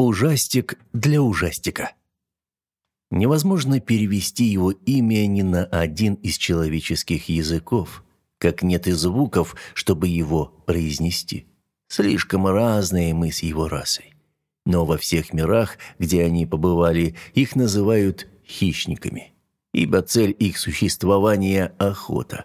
Ужастик для ужастика. Невозможно перевести его имя ни на один из человеческих языков, как нет и звуков, чтобы его произнести. Слишком разные мы с его расой. Но во всех мирах, где они побывали, их называют хищниками, ибо цель их существования – охота.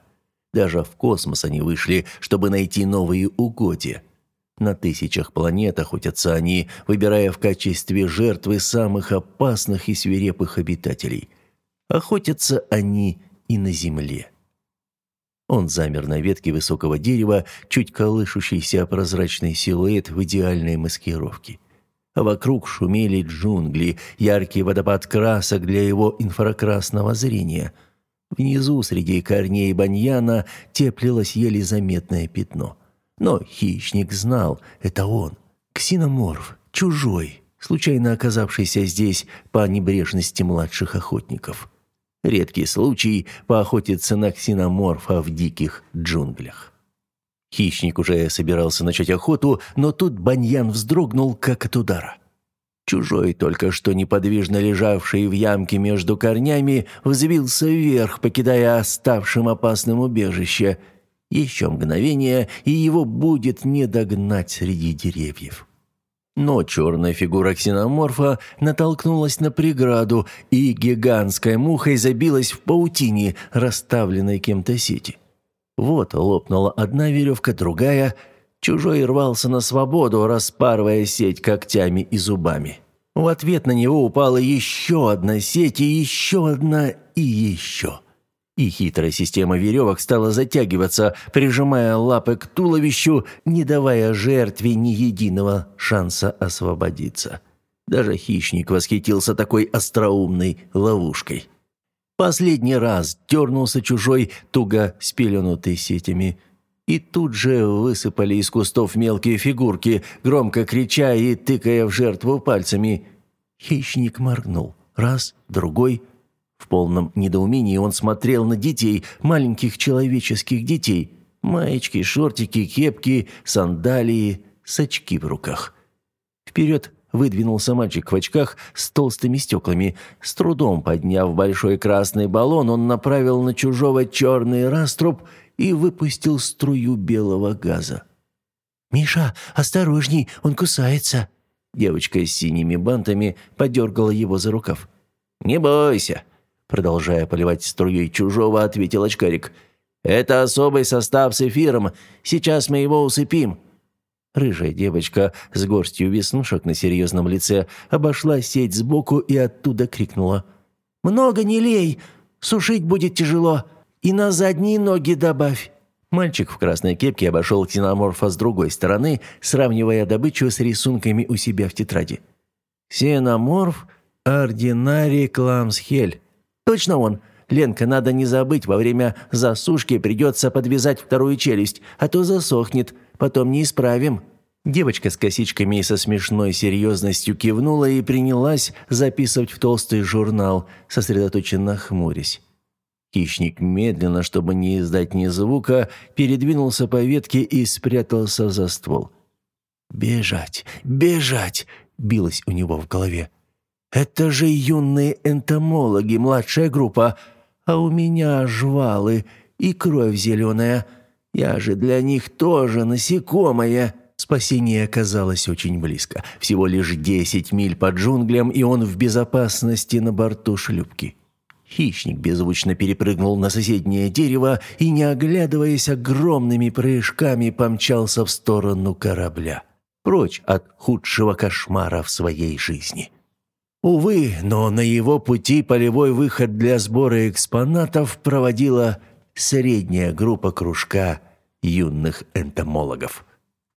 Даже в космос они вышли, чтобы найти новые угодья – на тысячах планет охотятся они, выбирая в качестве жертвы самых опасных и свирепых обитателей. Охотятся они и на Земле. Он замер на ветке высокого дерева, чуть колышущийся прозрачный силуэт в идеальной маскировке. А вокруг шумели джунгли, яркий водопад красок для его инфракрасного зрения. Внизу, среди корней баньяна, теплилось еле заметное пятно – но хищник знал, это он. Ксеноморф, чужой, случайно оказавшийся здесь по небрежности младших охотников. Редкий случай поохотиться на ксеноморфа в диких джунглях. Хищник уже собирался начать охоту, но тут Баньян вздрогнул, как от удара. Чужой, только что неподвижно лежавший в ямке между корнями, взвился вверх, покидая оставшим опасным убежище – еще мгновение, и его будет не догнать среди деревьев. Но черная фигура ксеноморфа натолкнулась на преграду, и гигантская муха забилась в паутине, расставленной кем-то сети. Вот лопнула одна веревка, другая. Чужой рвался на свободу, распарывая сеть когтями и зубами. В ответ на него упала еще одна сеть, и еще одна, и еще. И хитрая система веревок стала затягиваться, прижимая лапы к туловищу, не давая жертве ни единого шанса освободиться. Даже хищник восхитился такой остроумной ловушкой. Последний раз дернулся чужой, туго спеленутый сетями. И тут же высыпали из кустов мелкие фигурки, громко крича и тыкая в жертву пальцами. Хищник моргнул. Раз, другой – в полном недоумении он смотрел на детей, маленьких человеческих детей. Маечки, шортики, кепки, сандалии, сачки в руках. Вперед выдвинулся мальчик в очках с толстыми стеклами. С трудом подняв большой красный баллон, он направил на чужого черный раструб и выпустил струю белого газа. «Миша, осторожней, он кусается!» Девочка с синими бантами подергала его за рукав. «Не бойся!» Продолжая поливать струей чужого, ответил очкарик. «Это особый состав с эфиром. Сейчас мы его усыпим». Рыжая девочка с горстью веснушек на серьезном лице обошла сеть сбоку и оттуда крикнула. «Много не лей! Сушить будет тяжело! И на задние ноги добавь!» Мальчик в красной кепке обошел ксеноморфа с другой стороны, сравнивая добычу с рисунками у себя в тетради. «Ксеноморф Ординарий Кламсхель», Точно он. Ленка, надо не забыть, во время засушки придется подвязать вторую челюсть, а то засохнет, потом не исправим». Девочка с косичками и со смешной серьезностью кивнула и принялась записывать в толстый журнал, сосредоточенно хмурясь. Хищник медленно, чтобы не издать ни звука, передвинулся по ветке и спрятался за ствол. «Бежать! Бежать!» — билось у него в голове. Это же юные энтомологи, младшая группа, а у меня жвалы и кровь зеленая. Я же для них тоже насекомое». Спасение оказалось очень близко. Всего лишь десять миль по джунглям, и он в безопасности на борту шлюпки. Хищник беззвучно перепрыгнул на соседнее дерево и, не оглядываясь огромными прыжками, помчался в сторону корабля. Прочь от худшего кошмара в своей жизни. Увы, но на его пути полевой выход для сбора экспонатов проводила средняя группа кружка юных энтомологов.